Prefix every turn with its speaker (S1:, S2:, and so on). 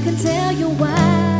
S1: I can tell you why.